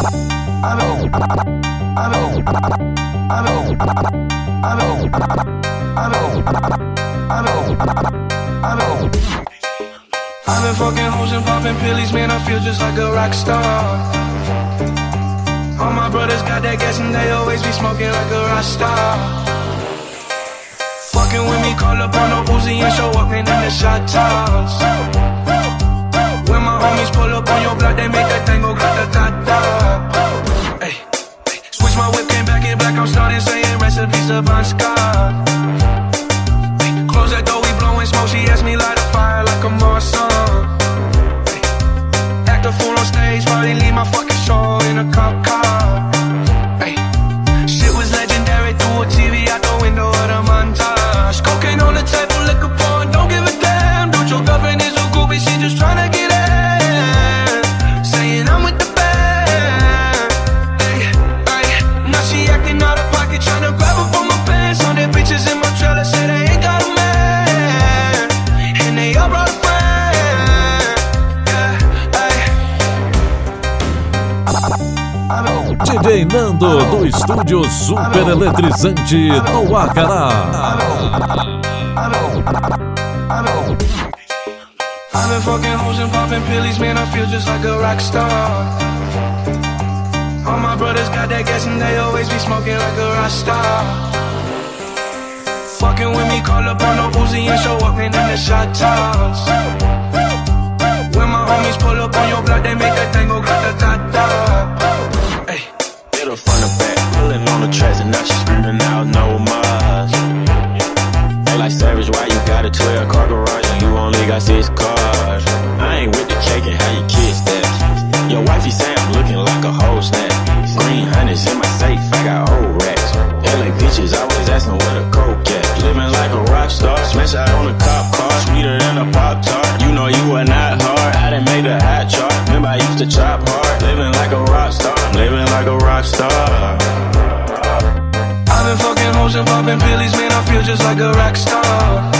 I've been fucking hoes and popping pillies, man. I feel just like a rock star. All my brothers got that gas and they always be smoking like a rock star. Fucking with me, call up on no Uzi and show up in the shot toss. To Bon Scott. Hey, Close that door, we blowing smoke. She asked me like acting out of pocket, tryna grab up on my pants. On the bitches in my trailer, say they ain't got a man. And they all brought a friend. Yeah, hey. DJ Nando do estúdio super eletrizante no Acará. I've been fucking hoes and popping pillies, man. I feel just like a rock star. All my brothers that gas and they always be smoking like a rock star. Fucking with me, call up on no Uzi and show up in the shot toss. When my homies pull up on your block, they make that thing go grata ta ta. Hey. Her from the back, pulling on the tracks, and now she screaming out no mas. They like savage, why you got a 12 car garage and you only got six cars? I ain't with the cake and how you kiss that. Your wifey say I'm looking like. Honey's in my safe, I got old racks. LA bitches always asking where the coke at. Living like a rock star, smash out on a cop car, sweeter than a pop tart. You know you are not hard, I done made a hot chart. Remember I used to chop hard, living like a rock star, I'm living like a rock star. I've been fucking hoes and popping pillies, man. I feel just like a rock star.